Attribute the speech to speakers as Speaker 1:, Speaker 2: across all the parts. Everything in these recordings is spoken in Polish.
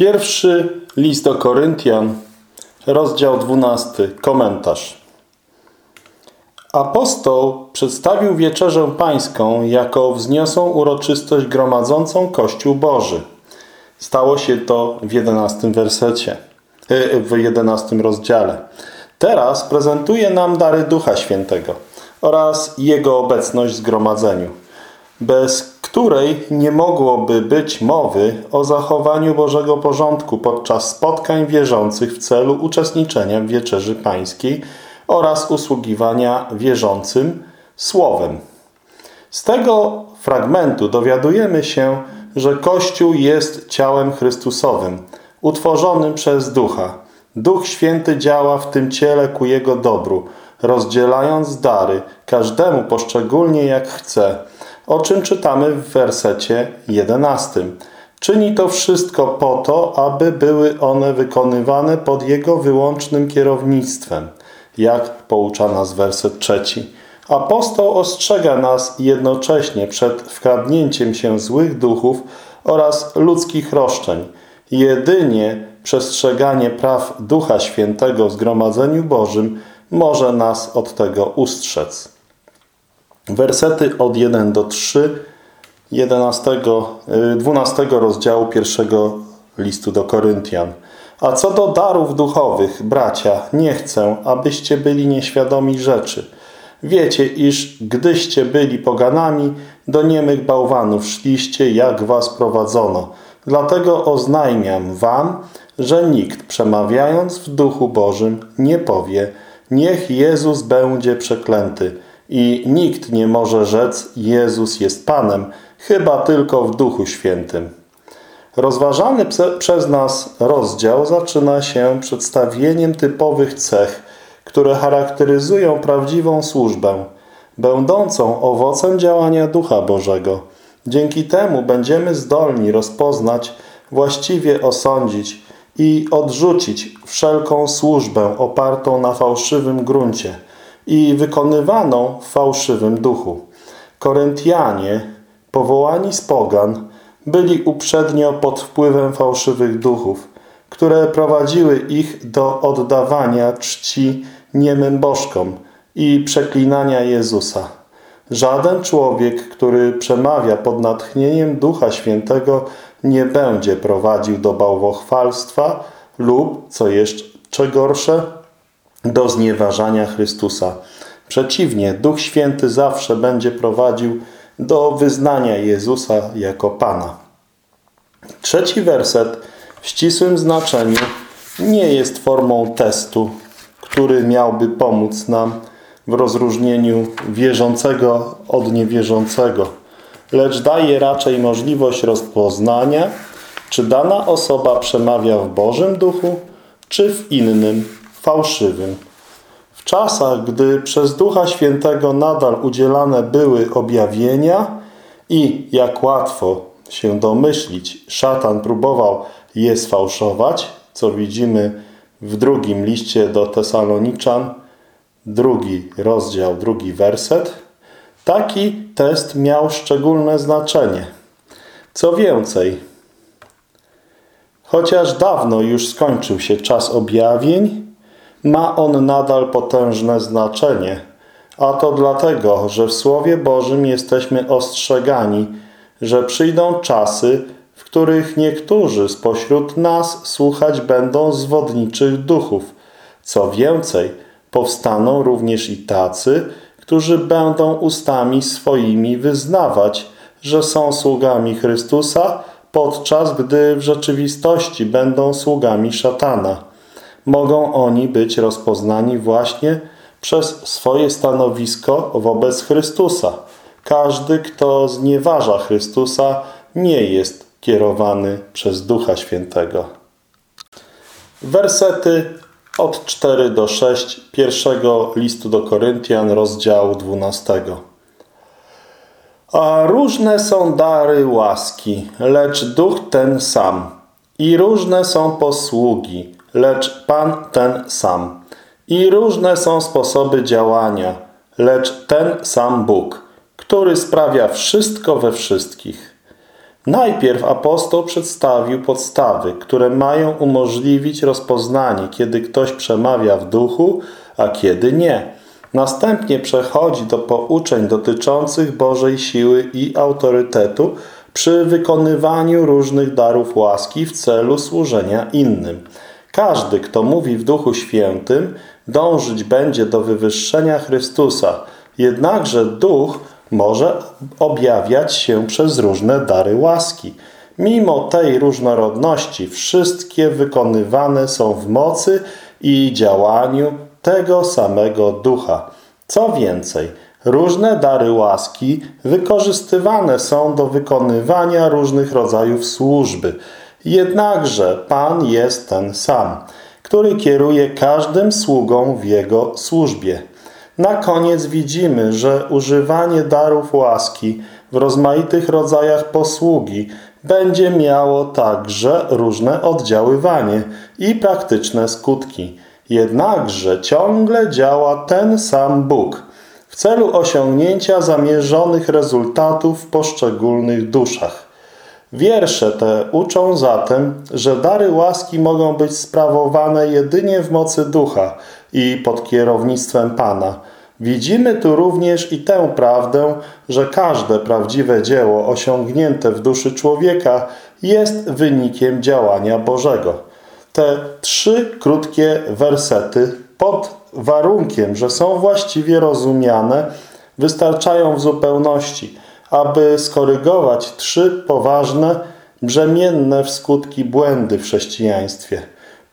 Speaker 1: Pierwszy list do Koryntian, rozdział 12, komentarz. Apostoł przedstawił wieczerzę pańską jako wzniosłą uroczystość gromadzącą Kościół Boży. Stało się to w jedenastym wersecie, e, w jedenastym rozdziale. Teraz prezentuje nam dary Ducha Świętego oraz Jego obecność w zgromadzeniu, bez której nie mogłoby być mowy o zachowaniu Bożego porządku podczas spotkań wierzących w celu uczestniczenia w Wieczerzy Pańskiej oraz usługiwania wierzącym Słowem. Z tego fragmentu dowiadujemy się, że Kościół jest ciałem Chrystusowym, utworzonym przez Ducha. Duch Święty działa w tym ciele ku Jego dobru, rozdzielając dary, każdemu poszczególnie jak chce, o czym czytamy w wersecie 11. Czyni to wszystko po to, aby były one wykonywane pod Jego wyłącznym kierownictwem, jak poucza nas werset trzeci. Apostoł ostrzega nas jednocześnie przed wkradnięciem się złych duchów oraz ludzkich roszczeń. Jedynie przestrzeganie praw Ducha Świętego w Zgromadzeniu Bożym może nas od tego ustrzec. Wersety od 1 do 3 11, 12 rozdziału pierwszego listu do Koryntian. A co do darów duchowych, bracia, nie chcę, abyście byli nieświadomi rzeczy. Wiecie, iż gdyście byli poganami, do niemych bałwanów szliście, jak was prowadzono. Dlatego oznajmiam wam, że nikt przemawiając w duchu Bożym nie powie, niech Jezus będzie przeklęty. I nikt nie może rzec, Jezus jest Panem, chyba tylko w Duchu Świętym. Rozważany przez nas rozdział zaczyna się przedstawieniem typowych cech, które charakteryzują prawdziwą służbę, będącą owocem działania Ducha Bożego. Dzięki temu będziemy zdolni rozpoznać, właściwie osądzić i odrzucić wszelką służbę opartą na fałszywym gruncie i wykonywaną w fałszywym duchu. Koryntianie, powołani z pogan, byli uprzednio pod wpływem fałszywych duchów, które prowadziły ich do oddawania czci niemym bożkom i przeklinania Jezusa. Żaden człowiek, który przemawia pod natchnieniem Ducha Świętego, nie będzie prowadził do bałwochwalstwa lub, co jeszcze gorsze, do znieważania Chrystusa. Przeciwnie, Duch Święty zawsze będzie prowadził do wyznania Jezusa jako Pana. Trzeci werset w ścisłym znaczeniu nie jest formą testu, który miałby pomóc nam w rozróżnieniu wierzącego od niewierzącego, lecz daje raczej możliwość rozpoznania, czy dana osoba przemawia w Bożym Duchu, czy w innym, fałszywym. W czasach, gdy przez Ducha Świętego nadal udzielane były objawienia i, jak łatwo się domyślić, szatan próbował je sfałszować, co widzimy w drugim liście do Tesaloniczan, drugi rozdział, drugi werset, taki test miał szczególne znaczenie. Co więcej, chociaż dawno już skończył się czas objawień, ma on nadal potężne znaczenie, a to dlatego, że w Słowie Bożym jesteśmy ostrzegani, że przyjdą czasy, w których niektórzy spośród nas słuchać będą zwodniczych duchów. Co więcej, powstaną również i tacy, którzy będą ustami swoimi wyznawać, że są sługami Chrystusa, podczas gdy w rzeczywistości będą sługami szatana mogą oni być rozpoznani właśnie przez swoje stanowisko wobec Chrystusa. Każdy, kto znieważa Chrystusa, nie jest kierowany przez Ducha Świętego. Wersety od 4 do 6 pierwszego listu do Koryntian, rozdziału 12. A różne są dary łaski, lecz duch ten sam. I różne są posługi, lecz Pan ten sam. I różne są sposoby działania, lecz ten sam Bóg, który sprawia wszystko we wszystkich. Najpierw apostoł przedstawił podstawy, które mają umożliwić rozpoznanie, kiedy ktoś przemawia w duchu, a kiedy nie. Następnie przechodzi do pouczeń dotyczących Bożej siły i autorytetu przy wykonywaniu różnych darów łaski w celu służenia innym. Każdy, kto mówi w Duchu Świętym, dążyć będzie do wywyższenia Chrystusa, jednakże Duch może objawiać się przez różne dary łaski. Mimo tej różnorodności wszystkie wykonywane są w mocy i działaniu tego samego Ducha. Co więcej, różne dary łaski wykorzystywane są do wykonywania różnych rodzajów służby. Jednakże Pan jest ten sam, który kieruje każdym sługą w Jego służbie. Na koniec widzimy, że używanie darów łaski w rozmaitych rodzajach posługi będzie miało także różne oddziaływanie i praktyczne skutki. Jednakże ciągle działa ten sam Bóg w celu osiągnięcia zamierzonych rezultatów w poszczególnych duszach. Wiersze te uczą zatem, że dary łaski mogą być sprawowane jedynie w mocy ducha i pod kierownictwem Pana. Widzimy tu również i tę prawdę, że każde prawdziwe dzieło osiągnięte w duszy człowieka jest wynikiem działania Bożego. Te trzy krótkie wersety pod warunkiem, że są właściwie rozumiane, wystarczają w zupełności – aby skorygować trzy poważne, brzemienne w skutki błędy w chrześcijaństwie.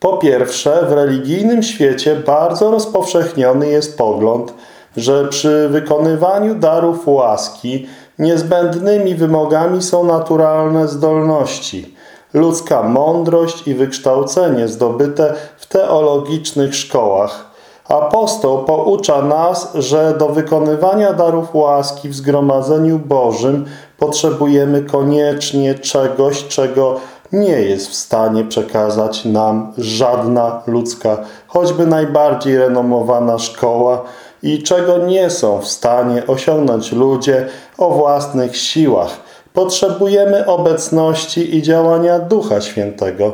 Speaker 1: Po pierwsze, w religijnym świecie bardzo rozpowszechniony jest pogląd, że przy wykonywaniu darów łaski niezbędnymi wymogami są naturalne zdolności, ludzka mądrość i wykształcenie zdobyte w teologicznych szkołach, Apostoł poucza nas, że do wykonywania darów łaski w zgromadzeniu Bożym potrzebujemy koniecznie czegoś, czego nie jest w stanie przekazać nam żadna ludzka, choćby najbardziej renomowana szkoła i czego nie są w stanie osiągnąć ludzie o własnych siłach. Potrzebujemy obecności i działania Ducha Świętego.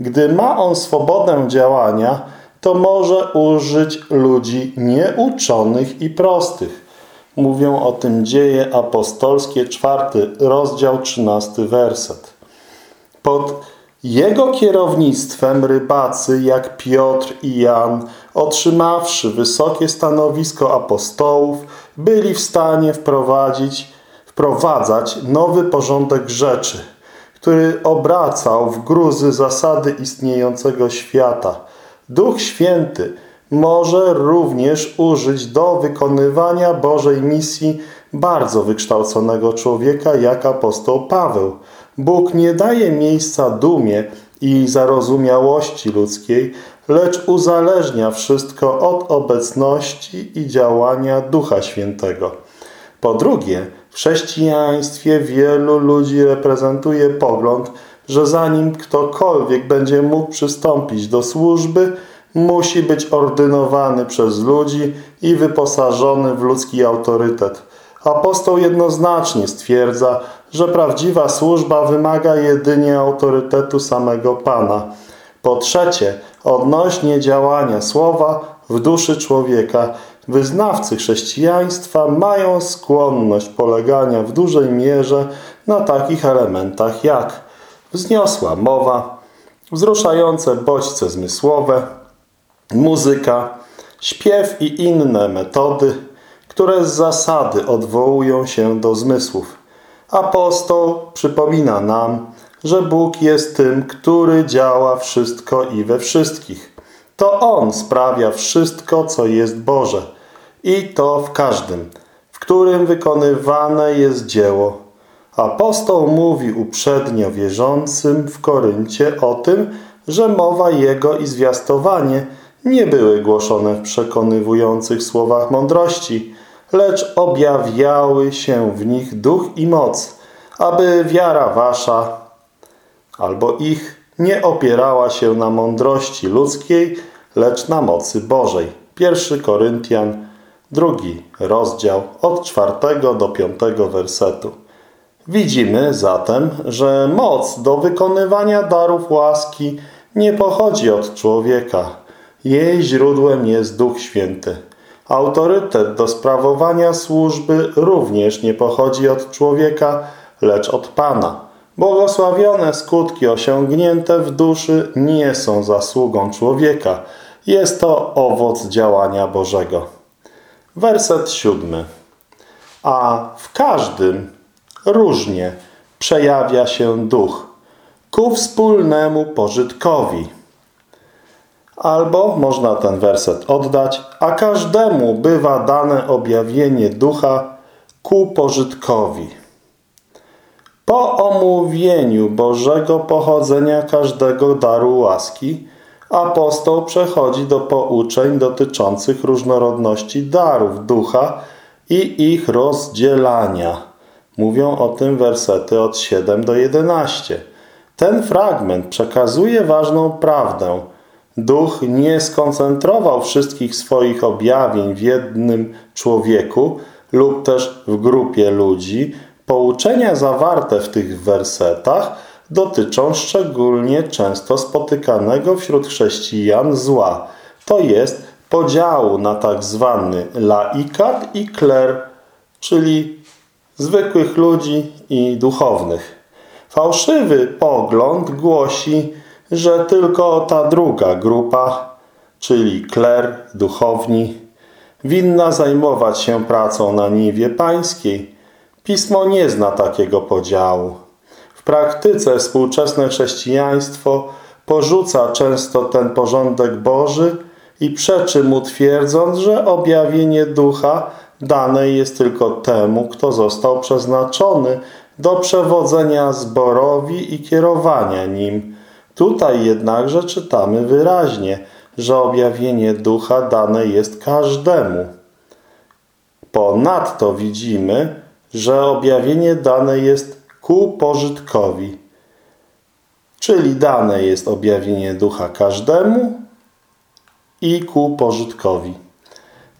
Speaker 1: Gdy ma on swobodę działania, to może użyć ludzi nieuczonych i prostych. Mówią o tym dzieje apostolskie, czwarty rozdział, trzynasty werset. Pod jego kierownictwem rybacy jak Piotr i Jan, otrzymawszy wysokie stanowisko apostołów, byli w stanie wprowadzić, wprowadzać nowy porządek rzeczy, który obracał w gruzy zasady istniejącego świata – Duch Święty może również użyć do wykonywania Bożej misji bardzo wykształconego człowieka jak apostoł Paweł. Bóg nie daje miejsca dumie i zarozumiałości ludzkiej, lecz uzależnia wszystko od obecności i działania Ducha Świętego. Po drugie, w chrześcijaństwie wielu ludzi reprezentuje pogląd, że zanim ktokolwiek będzie mógł przystąpić do służby, musi być ordynowany przez ludzi i wyposażony w ludzki autorytet. Apostoł jednoznacznie stwierdza, że prawdziwa służba wymaga jedynie autorytetu samego Pana. Po trzecie, odnośnie działania słowa w duszy człowieka, wyznawcy chrześcijaństwa mają skłonność polegania w dużej mierze na takich elementach jak wzniosła mowa, wzruszające bodźce zmysłowe, muzyka, śpiew i inne metody, które z zasady odwołują się do zmysłów. Apostoł przypomina nam, że Bóg jest tym, który działa wszystko i we wszystkich. To On sprawia wszystko, co jest Boże i to w każdym, w którym wykonywane jest dzieło Apostoł mówi uprzednio wierzącym w Koryncie o tym, że mowa jego i zwiastowanie nie były głoszone w przekonywujących słowach mądrości, lecz objawiały się w nich duch i moc, aby wiara wasza albo ich nie opierała się na mądrości ludzkiej, lecz na mocy Bożej. 1 Koryntian, drugi rozdział, od czwartego do piątego wersetu. Widzimy zatem, że moc do wykonywania darów łaski nie pochodzi od człowieka. Jej źródłem jest Duch Święty. Autorytet do sprawowania służby również nie pochodzi od człowieka, lecz od Pana. Błogosławione skutki osiągnięte w duszy nie są zasługą człowieka. Jest to owoc działania Bożego. Werset siódmy. A w każdym różnie przejawia się duch ku wspólnemu pożytkowi. Albo można ten werset oddać, a każdemu bywa dane objawienie ducha ku pożytkowi. Po omówieniu Bożego pochodzenia każdego daru łaski, apostoł przechodzi do pouczeń dotyczących różnorodności darów ducha i ich rozdzielania. Mówią o tym wersety od 7 do 11. Ten fragment przekazuje ważną prawdę. Duch nie skoncentrował wszystkich swoich objawień w jednym człowieku lub też w grupie ludzi. Pouczenia zawarte w tych wersetach dotyczą szczególnie często spotykanego wśród chrześcijan zła, to jest podziału na tak zwany laikat i kler, czyli zwykłych ludzi i duchownych. Fałszywy pogląd głosi, że tylko ta druga grupa, czyli kler, duchowni, winna zajmować się pracą na niwie pańskiej. Pismo nie zna takiego podziału. W praktyce współczesne chrześcijaństwo porzuca często ten porządek Boży i przeczy mu twierdząc, że objawienie ducha dane jest tylko temu, kto został przeznaczony do przewodzenia zborowi i kierowania nim. Tutaj jednakże czytamy wyraźnie, że objawienie ducha dane jest każdemu. Ponadto widzimy, że objawienie dane jest ku pożytkowi. Czyli dane jest objawienie ducha każdemu i ku pożytkowi.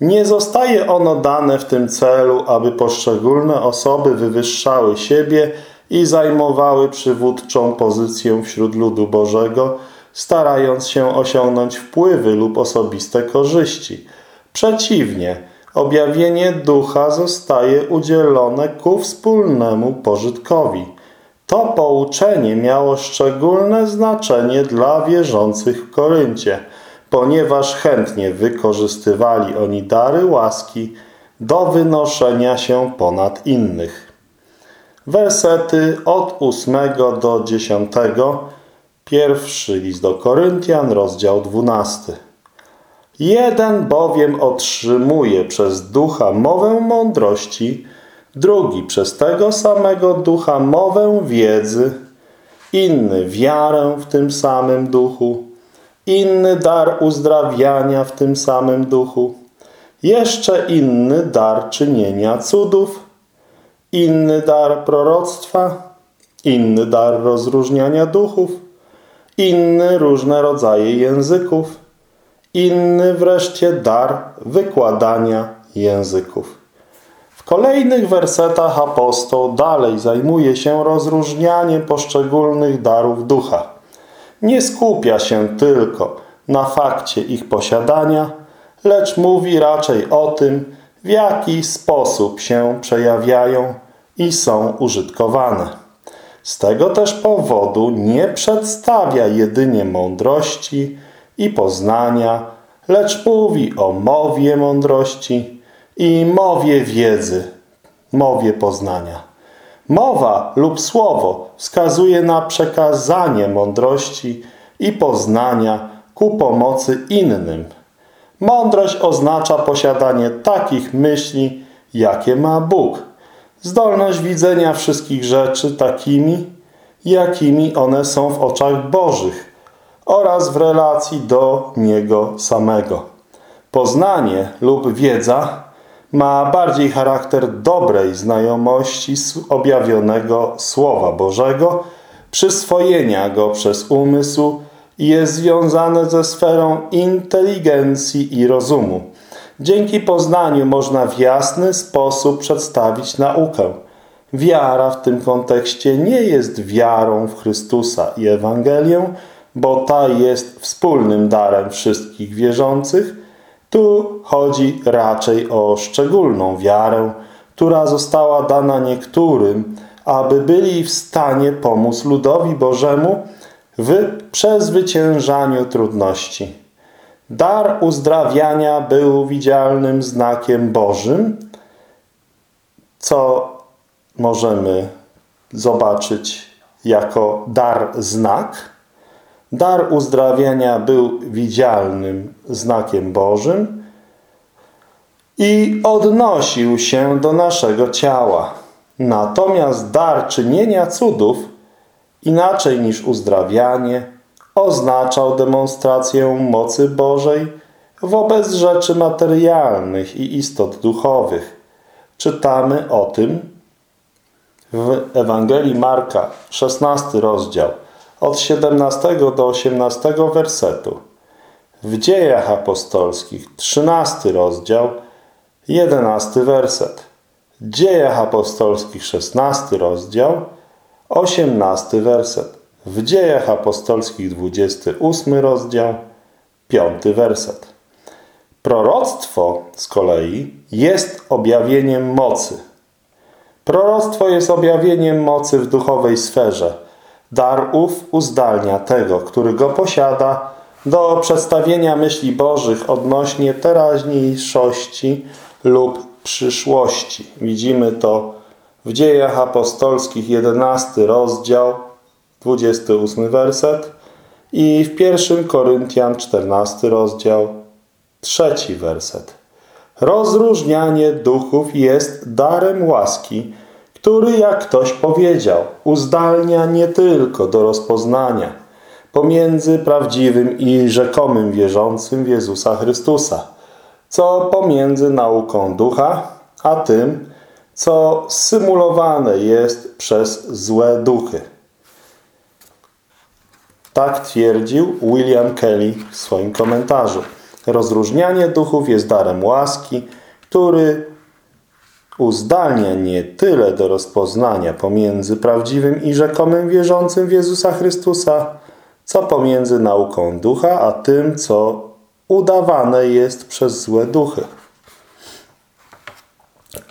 Speaker 1: Nie zostaje ono dane w tym celu, aby poszczególne osoby wywyższały siebie i zajmowały przywódczą pozycję wśród ludu Bożego, starając się osiągnąć wpływy lub osobiste korzyści. Przeciwnie, objawienie ducha zostaje udzielone ku wspólnemu pożytkowi. To pouczenie miało szczególne znaczenie dla wierzących w Koryncie – ponieważ chętnie wykorzystywali oni dary łaski do wynoszenia się ponad innych. Wersety od 8 do 10, pierwszy list do Koryntian, rozdział 12. Jeden bowiem otrzymuje przez ducha mowę mądrości, drugi przez tego samego ducha mowę wiedzy, inny wiarę w tym samym duchu, inny dar uzdrawiania w tym samym duchu, jeszcze inny dar czynienia cudów, inny dar proroctwa, inny dar rozróżniania duchów, inny różne rodzaje języków, inny wreszcie dar wykładania języków. W kolejnych wersetach apostoł dalej zajmuje się rozróżnianiem poszczególnych darów ducha nie skupia się tylko na fakcie ich posiadania, lecz mówi raczej o tym, w jaki sposób się przejawiają i są użytkowane. Z tego też powodu nie przedstawia jedynie mądrości i poznania, lecz mówi o mowie mądrości i mowie wiedzy, mowie poznania. Mowa lub słowo wskazuje na przekazanie mądrości i poznania ku pomocy innym. Mądrość oznacza posiadanie takich myśli, jakie ma Bóg. Zdolność widzenia wszystkich rzeczy takimi, jakimi one są w oczach Bożych oraz w relacji do Niego samego. Poznanie lub wiedza ma bardziej charakter dobrej znajomości objawionego Słowa Bożego, przyswojenia go przez umysł i jest związane ze sferą inteligencji i rozumu. Dzięki poznaniu można w jasny sposób przedstawić naukę. Wiara w tym kontekście nie jest wiarą w Chrystusa i Ewangelię, bo ta jest wspólnym darem wszystkich wierzących. Tu chodzi raczej o szczególną wiarę, która została dana niektórym, aby byli w stanie pomóc ludowi Bożemu w przezwyciężaniu trudności. Dar uzdrawiania był widzialnym znakiem Bożym, co możemy zobaczyć jako dar znak. Dar uzdrawiania był widzialnym znakiem Bożym i odnosił się do naszego ciała. Natomiast dar czynienia cudów, inaczej niż uzdrawianie, oznaczał demonstrację mocy Bożej wobec rzeczy materialnych i istot duchowych. Czytamy o tym w Ewangelii Marka, 16 rozdział, od 17 do 18 wersetu. W Dziejach Apostolskich, 13 rozdział, 11 werset. Dziejach Apostolskich, 16 rozdział, 18 werset. W Dziejach Apostolskich, 28 rozdział, 5 werset. Proroctwo z kolei jest objawieniem mocy – Proroctwo jest objawieniem mocy w duchowej sferze. Dar ów uzdalnia tego, który go posiada, do przedstawienia myśli Bożych odnośnie teraźniejszości lub przyszłości. Widzimy to w Dziejach Apostolskich 11 rozdział 28 werset i w 1 Koryntian 14 rozdział 3 werset. Rozróżnianie duchów jest darem łaski, który, jak ktoś powiedział, uzdalnia nie tylko do rozpoznania pomiędzy prawdziwym i rzekomym wierzącym w Jezusa Chrystusa, co pomiędzy nauką ducha, a tym, co symulowane jest przez złe duchy. Tak twierdził William Kelly w swoim komentarzu. Rozróżnianie duchów jest darem łaski, który uzdalnia nie tyle do rozpoznania pomiędzy prawdziwym i rzekomym wierzącym w Jezusa Chrystusa, co pomiędzy nauką ducha, a tym, co udawane jest przez złe duchy.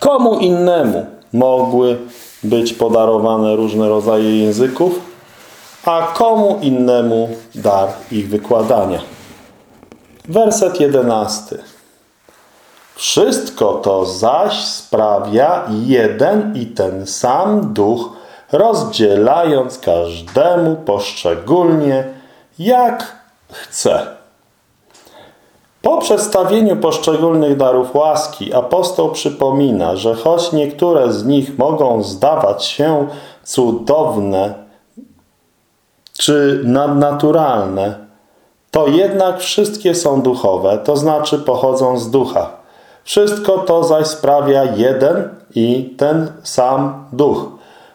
Speaker 1: Komu innemu mogły być podarowane różne rodzaje języków, a komu innemu dar ich wykładania. Werset jedenasty. Wszystko to zaś sprawia jeden i ten sam duch, rozdzielając każdemu poszczególnie, jak chce. Po przedstawieniu poszczególnych darów łaski apostoł przypomina, że choć niektóre z nich mogą zdawać się cudowne czy nadnaturalne, to jednak wszystkie są duchowe, to znaczy pochodzą z ducha. Wszystko to zaś sprawia jeden i ten sam duch,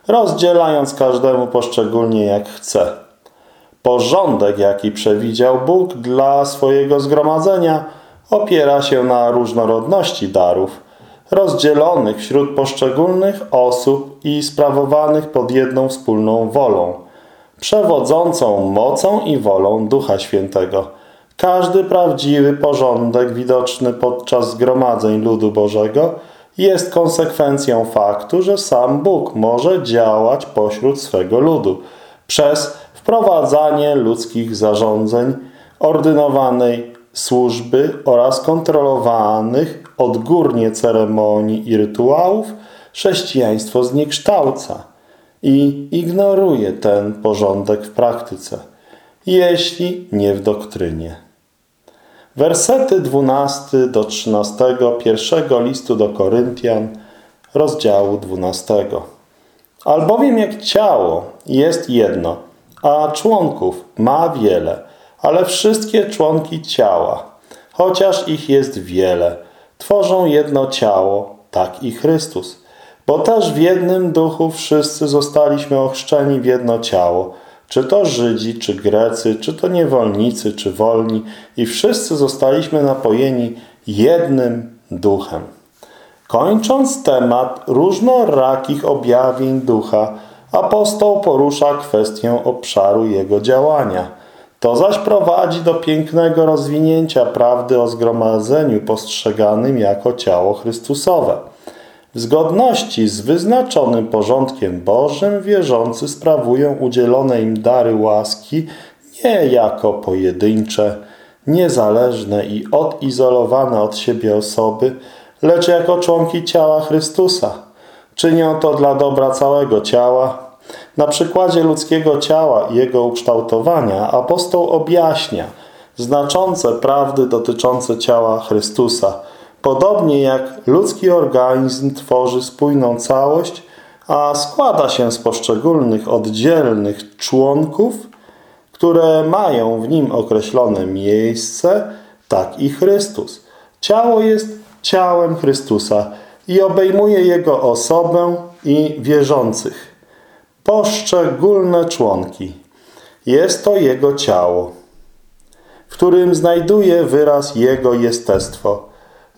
Speaker 1: rozdzielając każdemu poszczególnie jak chce. Porządek, jaki przewidział Bóg dla swojego zgromadzenia, opiera się na różnorodności darów, rozdzielonych wśród poszczególnych osób i sprawowanych pod jedną wspólną wolą – przewodzącą mocą i wolą Ducha Świętego. Każdy prawdziwy porządek widoczny podczas zgromadzeń ludu Bożego jest konsekwencją faktu, że sam Bóg może działać pośród swego ludu przez wprowadzanie ludzkich zarządzeń, ordynowanej służby oraz kontrolowanych odgórnie ceremonii i rytuałów chrześcijaństwo zniekształca i ignoruje ten porządek w praktyce, jeśli nie w doktrynie. Wersety 12 do 13 pierwszego listu do Koryntian, rozdziału 12. Albowiem jak ciało jest jedno, a członków ma wiele, ale wszystkie członki ciała, chociaż ich jest wiele, tworzą jedno ciało, tak i Chrystus. Bo też w jednym duchu wszyscy zostaliśmy ochrzczeni w jedno ciało, czy to Żydzi, czy Grecy, czy to niewolnicy, czy wolni, i wszyscy zostaliśmy napojeni jednym duchem. Kończąc temat różnorakich objawień ducha, apostoł porusza kwestię obszaru jego działania. To zaś prowadzi do pięknego rozwinięcia prawdy o zgromadzeniu postrzeganym jako ciało Chrystusowe. W zgodności z wyznaczonym porządkiem Bożym wierzący sprawują udzielone im dary łaski nie jako pojedyncze, niezależne i odizolowane od siebie osoby, lecz jako członki ciała Chrystusa. Czynią to dla dobra całego ciała. Na przykładzie ludzkiego ciała i jego ukształtowania apostoł objaśnia znaczące prawdy dotyczące ciała Chrystusa. Podobnie jak ludzki organizm tworzy spójną całość, a składa się z poszczególnych oddzielnych członków, które mają w nim określone miejsce, tak i Chrystus. Ciało jest ciałem Chrystusa i obejmuje Jego osobę i wierzących. Poszczególne członki. Jest to Jego ciało, w którym znajduje wyraz Jego jestestwo.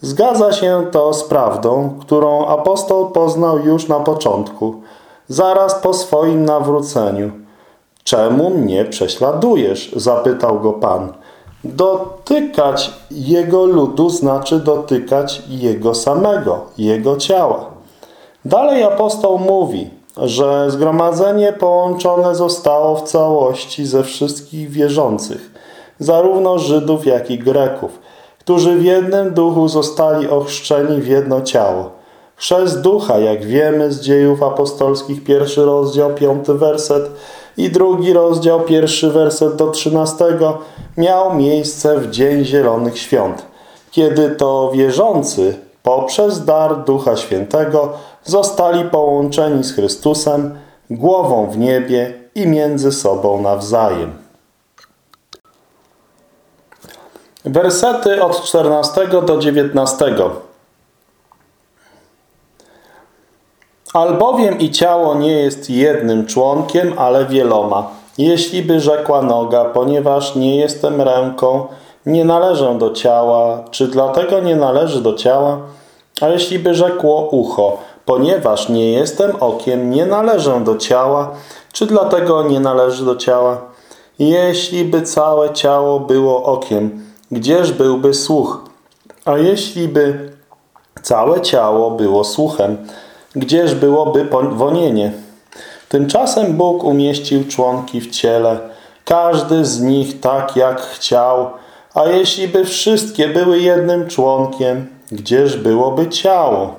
Speaker 1: Zgadza się to z prawdą, którą apostoł poznał już na początku, zaraz po swoim nawróceniu. Czemu mnie prześladujesz? zapytał go Pan. Dotykać Jego ludu znaczy dotykać Jego samego, Jego ciała. Dalej apostoł mówi, że zgromadzenie połączone zostało w całości ze wszystkich wierzących, zarówno Żydów, jak i Greków, którzy w jednym duchu zostali ochrzczeni w jedno ciało. Chrzest ducha, jak wiemy z dziejów apostolskich, pierwszy rozdział, piąty werset, i drugi rozdział, pierwszy werset do trzynastego miał miejsce w Dzień Zielonych Świąt, kiedy to wierzący poprzez dar Ducha Świętego zostali połączeni z Chrystusem, głową w niebie i między sobą nawzajem. Wersety od 14 do 19 Albowiem i ciało nie jest jednym członkiem, ale wieloma. Jeśli by rzekła noga, ponieważ nie jestem ręką, nie należę do ciała, czy dlatego nie należy do ciała? A jeśli by rzekło ucho, ponieważ nie jestem okiem, nie należę do ciała, czy dlatego nie należy do ciała? Jeśli by całe ciało było okiem, gdzież byłby słuch? A jeśli by całe ciało było słuchem, gdzież byłoby wonienie. Tymczasem Bóg umieścił członki w ciele, każdy z nich tak jak chciał, a jeśli by wszystkie były jednym członkiem, gdzież byłoby ciało?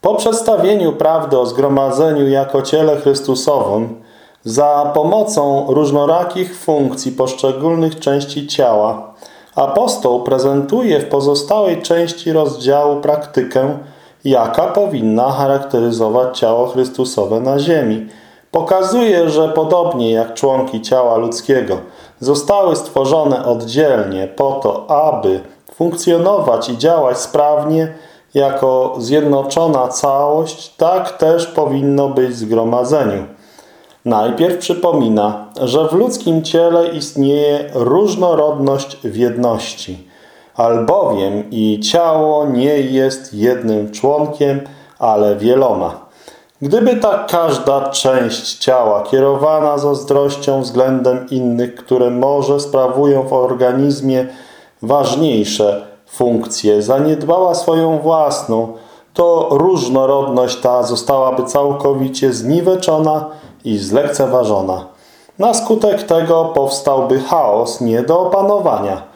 Speaker 1: Po przedstawieniu prawdy o zgromadzeniu jako ciele Chrystusowym, za pomocą różnorakich funkcji poszczególnych części ciała, apostoł prezentuje w pozostałej części rozdziału praktykę, jaka powinna charakteryzować ciało Chrystusowe na ziemi. Pokazuje, że podobnie jak członki ciała ludzkiego zostały stworzone oddzielnie po to, aby funkcjonować i działać sprawnie jako zjednoczona całość, tak też powinno być w zgromadzeniu. Najpierw przypomina, że w ludzkim ciele istnieje różnorodność w jedności – albowiem i ciało nie jest jednym członkiem, ale wieloma. Gdyby tak każda część ciała kierowana zazdrością względem innych, które może sprawują w organizmie ważniejsze funkcje, zaniedbała swoją własną, to różnorodność ta zostałaby całkowicie zniweczona i zlekceważona. Na skutek tego powstałby chaos nie do opanowania –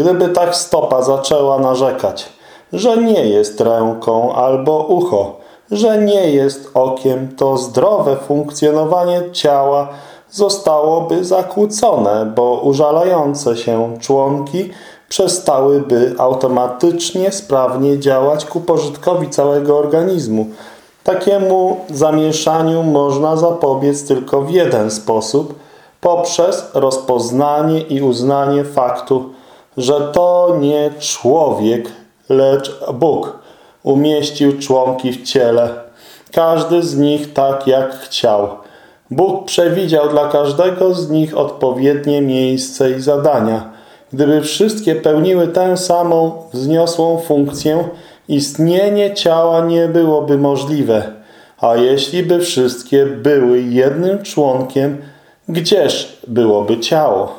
Speaker 1: Gdyby tak stopa zaczęła narzekać, że nie jest ręką albo ucho, że nie jest okiem, to zdrowe funkcjonowanie ciała zostałoby zakłócone, bo użalające się członki przestałyby automatycznie sprawnie działać ku pożytkowi całego organizmu. Takiemu zamieszaniu można zapobiec tylko w jeden sposób, poprzez rozpoznanie i uznanie faktu, że to nie człowiek, lecz Bóg umieścił członki w ciele, każdy z nich tak jak chciał. Bóg przewidział dla każdego z nich odpowiednie miejsce i zadania. Gdyby wszystkie pełniły tę samą wzniosłą funkcję, istnienie ciała nie byłoby możliwe. A jeśli by wszystkie były jednym członkiem, gdzież byłoby ciało?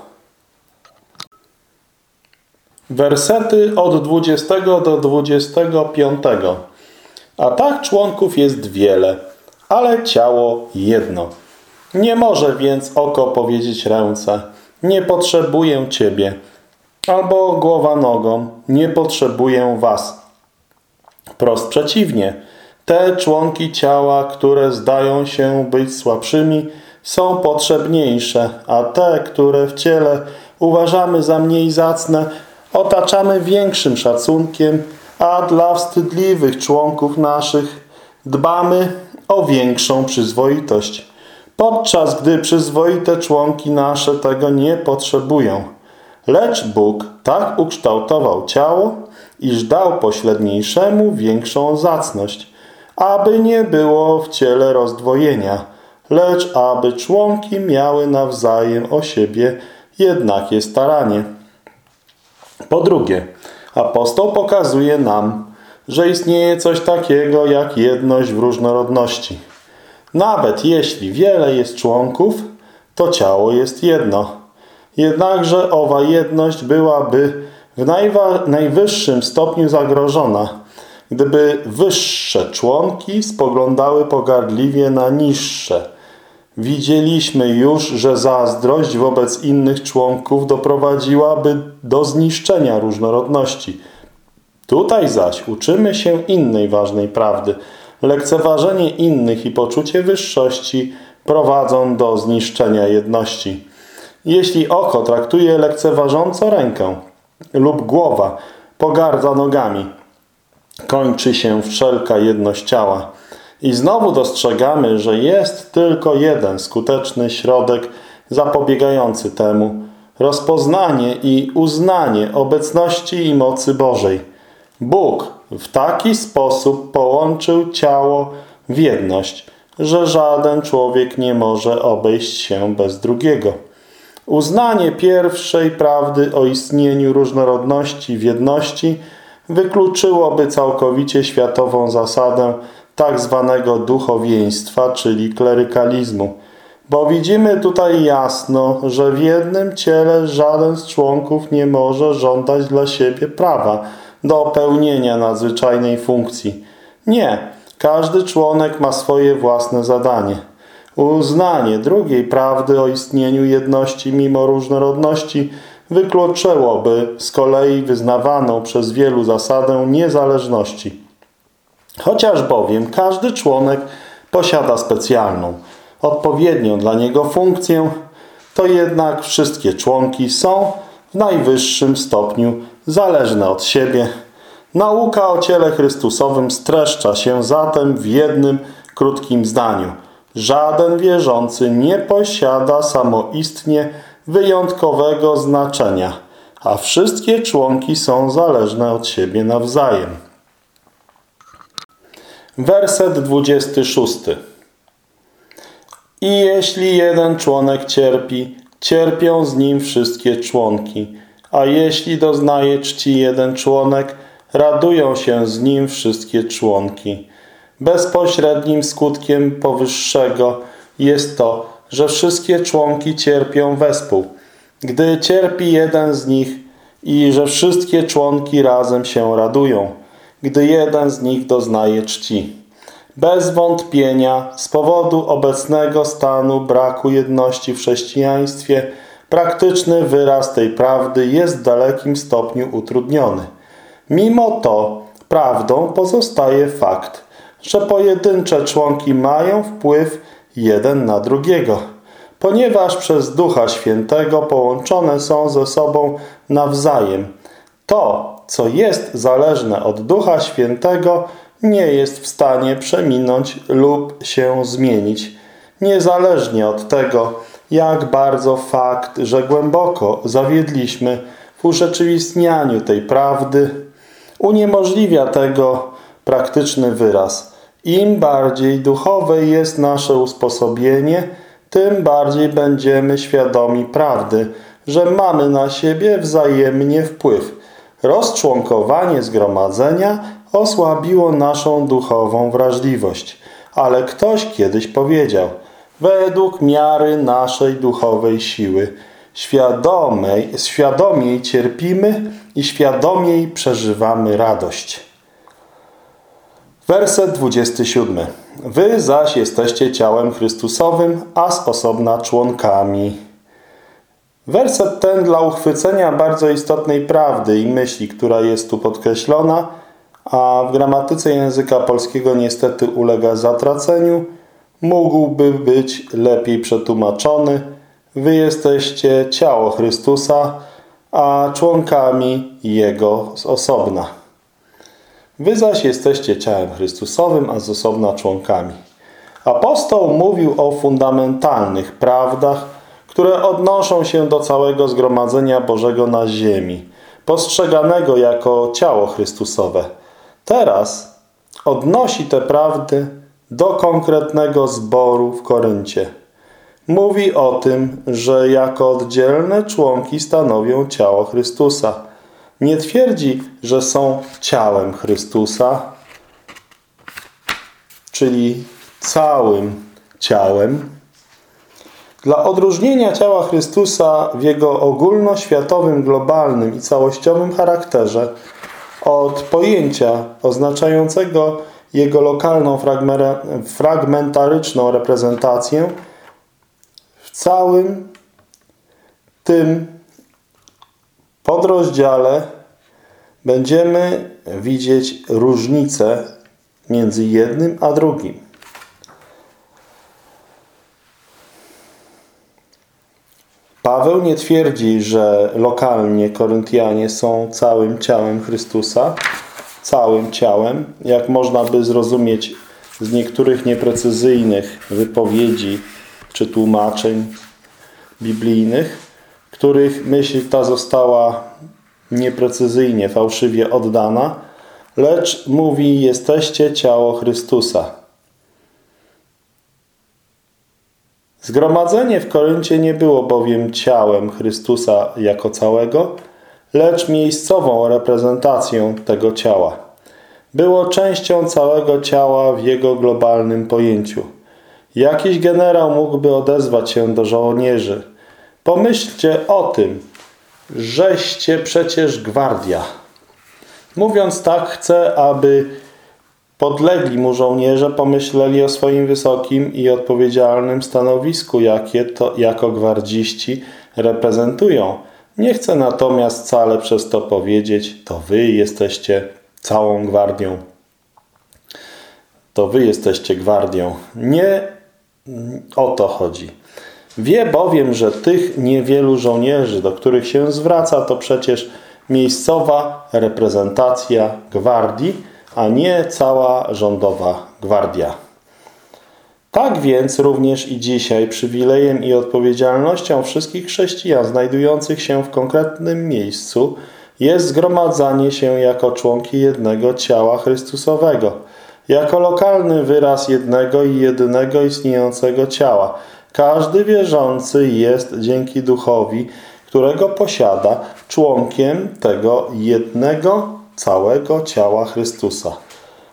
Speaker 1: Wersety od 20 do 25. A tak członków jest wiele, ale ciało jedno. Nie może więc oko powiedzieć ręce, nie potrzebuję Ciebie, albo głowa nogą, nie potrzebuję Was. Prost przeciwnie, te członki ciała, które zdają się być słabszymi, są potrzebniejsze, a te, które w ciele uważamy za mniej zacne, otaczamy większym szacunkiem, a dla wstydliwych członków naszych dbamy o większą przyzwoitość, podczas gdy przyzwoite członki nasze tego nie potrzebują. Lecz Bóg tak ukształtował ciało, iż dał pośredniejszemu większą zacność, aby nie było w ciele rozdwojenia, lecz aby członki miały nawzajem o siebie jednakie staranie. Po drugie, apostoł pokazuje nam, że istnieje coś takiego jak jedność w różnorodności. Nawet jeśli wiele jest członków, to ciało jest jedno. Jednakże owa jedność byłaby w najwyższym stopniu zagrożona, gdyby wyższe członki spoglądały pogardliwie na niższe. Widzieliśmy już, że zazdrość wobec innych członków doprowadziłaby do zniszczenia różnorodności. Tutaj zaś uczymy się innej ważnej prawdy. Lekceważenie innych i poczucie wyższości prowadzą do zniszczenia jedności. Jeśli oko traktuje lekceważąco rękę lub głowa pogardza nogami, kończy się wszelka jedność ciała. I znowu dostrzegamy, że jest tylko jeden skuteczny środek zapobiegający temu. Rozpoznanie i uznanie obecności i mocy Bożej. Bóg w taki sposób połączył ciało w jedność, że żaden człowiek nie może obejść się bez drugiego. Uznanie pierwszej prawdy o istnieniu różnorodności w jedności wykluczyłoby całkowicie światową zasadę tak zwanego duchowieństwa, czyli klerykalizmu. Bo widzimy tutaj jasno, że w jednym ciele żaden z członków nie może żądać dla siebie prawa do pełnienia nadzwyczajnej funkcji. Nie, każdy członek ma swoje własne zadanie. Uznanie drugiej prawdy o istnieniu jedności mimo różnorodności wykluczyłoby z kolei wyznawaną przez wielu zasadę niezależności. Chociaż bowiem każdy członek posiada specjalną, odpowiednią dla niego funkcję, to jednak wszystkie członki są w najwyższym stopniu zależne od siebie. Nauka o ciele Chrystusowym streszcza się zatem w jednym krótkim zdaniu. Żaden wierzący nie posiada samoistnie wyjątkowego znaczenia, a wszystkie członki są zależne od siebie nawzajem. Werset 26. I jeśli jeden członek cierpi, cierpią z nim wszystkie członki. A jeśli doznaje czci jeden członek, radują się z nim wszystkie członki. Bezpośrednim skutkiem powyższego jest to, że wszystkie członki cierpią wespół, gdy cierpi jeden z nich i że wszystkie członki razem się radują gdy jeden z nich doznaje czci. Bez wątpienia, z powodu obecnego stanu braku jedności w chrześcijaństwie, praktyczny wyraz tej prawdy jest w dalekim stopniu utrudniony. Mimo to prawdą pozostaje fakt, że pojedyncze członki mają wpływ jeden na drugiego, ponieważ przez Ducha Świętego połączone są ze sobą nawzajem. To, co jest zależne od Ducha Świętego, nie jest w stanie przeminąć lub się zmienić. Niezależnie od tego, jak bardzo fakt, że głęboko zawiedliśmy w urzeczywistnianiu tej prawdy, uniemożliwia tego praktyczny wyraz. Im bardziej duchowe jest nasze usposobienie, tym bardziej będziemy świadomi prawdy, że mamy na siebie wzajemnie wpływ – Rozczłonkowanie zgromadzenia osłabiło naszą duchową wrażliwość. Ale ktoś kiedyś powiedział, według miary naszej duchowej siły, świadomej, świadomiej cierpimy i świadomiej przeżywamy radość. Werset 27. Wy zaś jesteście ciałem Chrystusowym, a z osobna członkami. Werset ten dla uchwycenia bardzo istotnej prawdy i myśli, która jest tu podkreślona, a w gramatyce języka polskiego niestety ulega zatraceniu, mógłby być lepiej przetłumaczony. Wy jesteście ciało Chrystusa, a członkami Jego z osobna. Wy zaś jesteście ciałem Chrystusowym, a z osobna członkami. Apostoł mówił o fundamentalnych prawdach, które odnoszą się do całego zgromadzenia Bożego na ziemi, postrzeganego jako ciało Chrystusowe. Teraz odnosi te prawdy do konkretnego zboru w Koryncie. Mówi o tym, że jako oddzielne członki stanowią ciało Chrystusa. Nie twierdzi, że są ciałem Chrystusa, czyli całym ciałem. Dla odróżnienia ciała Chrystusa w jego ogólnoświatowym, globalnym i całościowym charakterze od pojęcia oznaczającego jego lokalną fragmentaryczną reprezentację w całym tym podrozdziale będziemy widzieć różnicę między jednym a drugim. Paweł nie twierdzi, że lokalnie Koryntianie są całym ciałem Chrystusa, całym ciałem, jak można by zrozumieć z niektórych nieprecyzyjnych wypowiedzi czy tłumaczeń biblijnych, których myśl ta została nieprecyzyjnie, fałszywie oddana, lecz mówi, jesteście ciało Chrystusa. Zgromadzenie w Koryncie nie było bowiem ciałem Chrystusa jako całego, lecz miejscową reprezentacją tego ciała. Było częścią całego ciała w jego globalnym pojęciu. Jakiś generał mógłby odezwać się do żołnierzy. Pomyślcie o tym, żeście przecież gwardia. Mówiąc tak, chcę, aby podlegli mu żołnierze pomyśleli o swoim wysokim i odpowiedzialnym stanowisku, jakie to jako gwardziści reprezentują. Nie chcę natomiast wcale przez to powiedzieć, to wy jesteście całą gwardią. To wy jesteście gwardią. Nie o to chodzi. Wie bowiem, że tych niewielu żołnierzy, do których się zwraca, to przecież miejscowa reprezentacja gwardii, a nie cała rządowa gwardia. Tak więc również i dzisiaj przywilejem i odpowiedzialnością wszystkich chrześcijan znajdujących się w konkretnym miejscu jest zgromadzanie się jako członki jednego ciała Chrystusowego, jako lokalny wyraz jednego i jedynego istniejącego ciała. Każdy wierzący jest dzięki Duchowi, którego posiada, członkiem tego jednego całego ciała Chrystusa.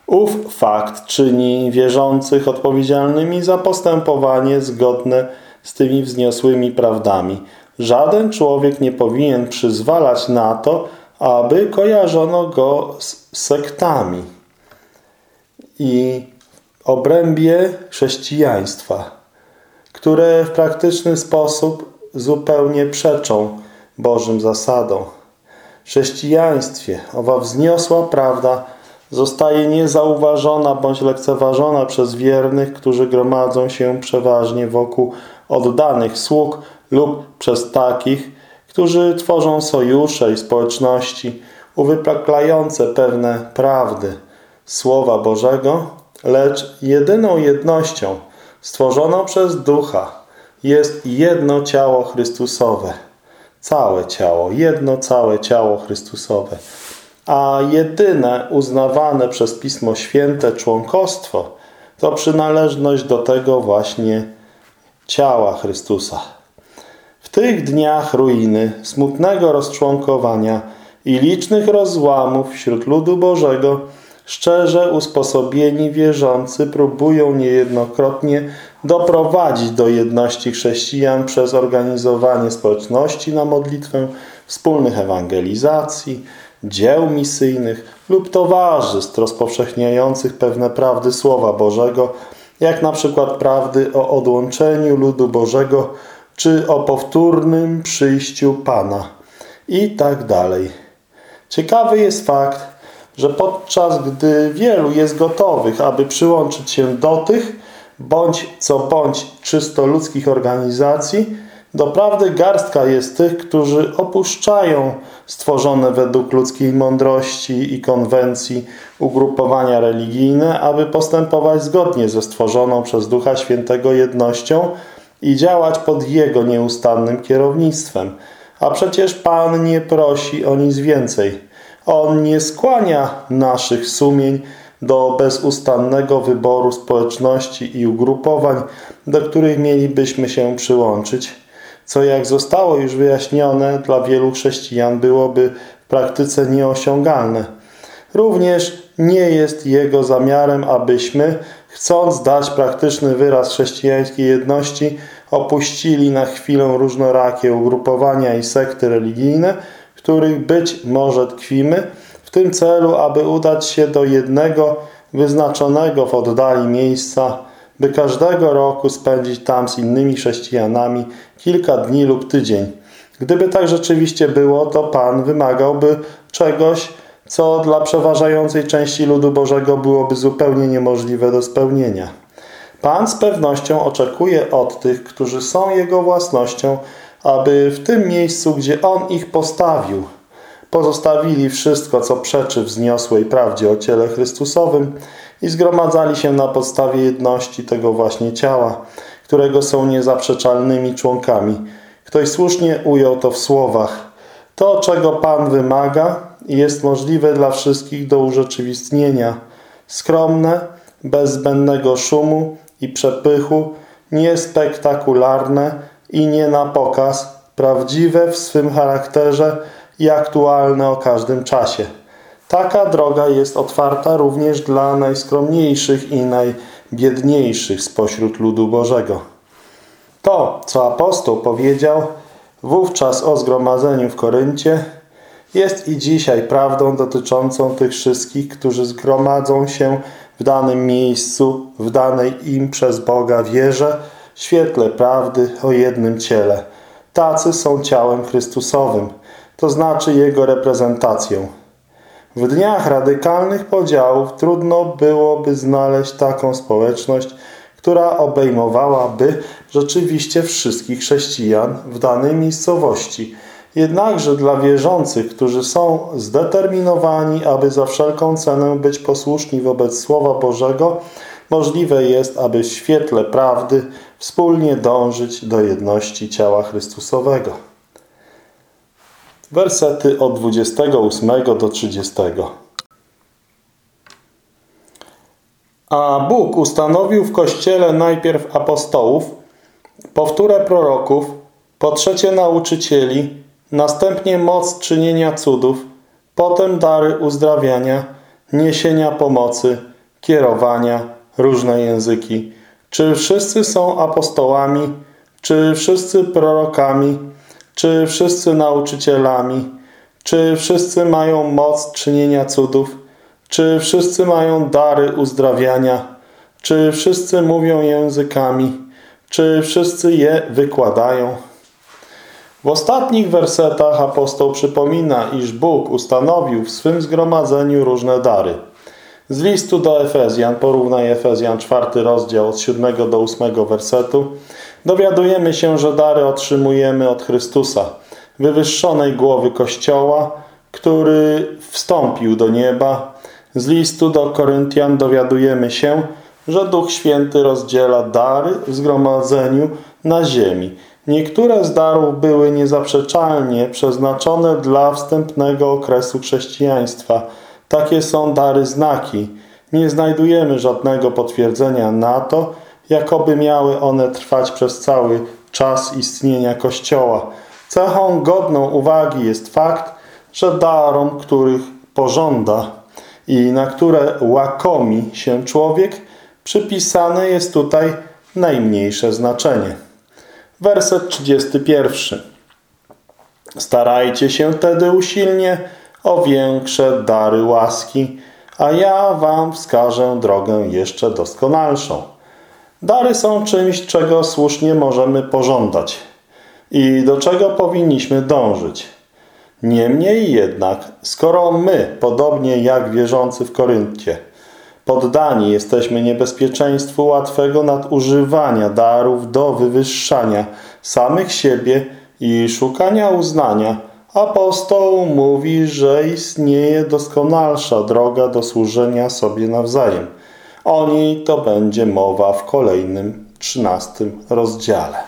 Speaker 1: Ów fakt czyni wierzących odpowiedzialnymi za postępowanie zgodne z tymi wzniosłymi prawdami. Żaden człowiek nie powinien przyzwalać na to, aby kojarzono go z sektami i obrębie chrześcijaństwa, które w praktyczny sposób zupełnie przeczą Bożym zasadom. W chrześcijaństwie owa wzniosła prawda zostaje niezauważona bądź lekceważona przez wiernych, którzy gromadzą się przeważnie wokół oddanych sług lub przez takich, którzy tworzą sojusze i społeczności uwyplaklające pewne prawdy Słowa Bożego, lecz jedyną jednością stworzoną przez Ducha jest jedno ciało Chrystusowe. Całe ciało, jedno całe ciało Chrystusowe a jedyne uznawane przez Pismo Święte członkostwo to przynależność do tego właśnie ciała Chrystusa. W tych dniach ruiny, smutnego rozczłonkowania i licznych rozłamów wśród ludu Bożego szczerze usposobieni wierzący próbują niejednokrotnie doprowadzić do jedności chrześcijan przez organizowanie społeczności na modlitwę, wspólnych ewangelizacji, dzieł misyjnych lub towarzystw rozpowszechniających pewne prawdy Słowa Bożego, jak na przykład prawdy o odłączeniu ludu Bożego czy o powtórnym przyjściu Pana i tak dalej. Ciekawy jest fakt, że podczas gdy wielu jest gotowych, aby przyłączyć się do tych, bądź co bądź czysto ludzkich organizacji, doprawdy garstka jest tych, którzy opuszczają stworzone według ludzkiej mądrości i konwencji ugrupowania religijne, aby postępować zgodnie ze stworzoną przez Ducha Świętego jednością i działać pod Jego nieustannym kierownictwem. A przecież Pan nie prosi o nic więcej. On nie skłania naszych sumień do bezustannego wyboru społeczności i ugrupowań, do których mielibyśmy się przyłączyć, co jak zostało już wyjaśnione, dla wielu chrześcijan byłoby w praktyce nieosiągalne. Również nie jest Jego zamiarem, abyśmy, chcąc dać praktyczny wyraz chrześcijańskiej jedności, opuścili na chwilę różnorakie ugrupowania i sekty religijne, których być może tkwimy, w tym celu, aby udać się do jednego wyznaczonego w oddali miejsca, by każdego roku spędzić tam z innymi chrześcijanami kilka dni lub tydzień. Gdyby tak rzeczywiście było, to Pan wymagałby czegoś, co dla przeważającej części ludu Bożego byłoby zupełnie niemożliwe do spełnienia. Pan z pewnością oczekuje od tych, którzy są Jego własnością, aby w tym miejscu, gdzie On ich postawił, pozostawili wszystko, co przeczy wzniosłej prawdzie o ciele Chrystusowym i zgromadzali się na podstawie jedności tego właśnie ciała, którego są niezaprzeczalnymi członkami. Ktoś słusznie ujął to w słowach. To, czego Pan wymaga, jest możliwe dla wszystkich do urzeczywistnienia. Skromne, bez zbędnego szumu i przepychu, niespektakularne i nie na pokaz, prawdziwe w swym charakterze i aktualne o każdym czasie. Taka droga jest otwarta również dla najskromniejszych i najbiedniejszych spośród ludu Bożego. To, co apostoł powiedział wówczas o zgromadzeniu w Koryncie, jest i dzisiaj prawdą dotyczącą tych wszystkich, którzy zgromadzą się w danym miejscu, w danej im przez Boga wierze, świetle prawdy o jednym ciele. Tacy są ciałem Chrystusowym, to znaczy Jego reprezentacją. W dniach radykalnych podziałów trudno byłoby znaleźć taką społeczność, która obejmowałaby rzeczywiście wszystkich chrześcijan w danej miejscowości. Jednakże dla wierzących, którzy są zdeterminowani, aby za wszelką cenę być posłuszni wobec Słowa Bożego, możliwe jest, aby w świetle prawdy wspólnie dążyć do jedności ciała Chrystusowego. Wersety od 28 do 30. A Bóg ustanowił w Kościele najpierw apostołów, po wtóre proroków, po trzecie nauczycieli, następnie moc czynienia cudów, potem dary uzdrawiania, niesienia pomocy, kierowania, różne języki. Czy wszyscy są apostołami? Czy wszyscy prorokami? Czy wszyscy nauczycielami? Czy wszyscy mają moc czynienia cudów? Czy wszyscy mają dary uzdrawiania? Czy wszyscy mówią językami? Czy wszyscy je wykładają? W ostatnich wersetach apostoł przypomina, iż Bóg ustanowił w swym zgromadzeniu różne dary. Z listu do Efezjan, porównaj Efezjan, czwarty rozdział od 7 do 8 wersetu, dowiadujemy się, że dary otrzymujemy od Chrystusa, wywyższonej głowy Kościoła, który wstąpił do nieba. Z listu do Koryntian dowiadujemy się, że Duch Święty rozdziela dary w zgromadzeniu na ziemi. Niektóre z darów były niezaprzeczalnie przeznaczone dla wstępnego okresu chrześcijaństwa. Takie są dary znaki. Nie znajdujemy żadnego potwierdzenia na to, jakoby miały one trwać przez cały czas istnienia Kościoła. Cechą godną uwagi jest fakt, że darom, których pożąda i na które łakomi się człowiek, przypisane jest tutaj najmniejsze znaczenie. Werset 31. Starajcie się tedy usilnie o większe dary łaski, a ja wam wskażę drogę jeszcze doskonalszą. Dary są czymś, czego słusznie możemy pożądać i do czego powinniśmy dążyć. Niemniej jednak, skoro my, podobnie jak wierzący w Koryncie, poddani jesteśmy niebezpieczeństwu łatwego nadużywania darów do wywyższania samych siebie i szukania uznania, apostoł mówi, że istnieje doskonalsza droga do służenia sobie nawzajem. O niej to będzie mowa w kolejnym, trzynastym rozdziale.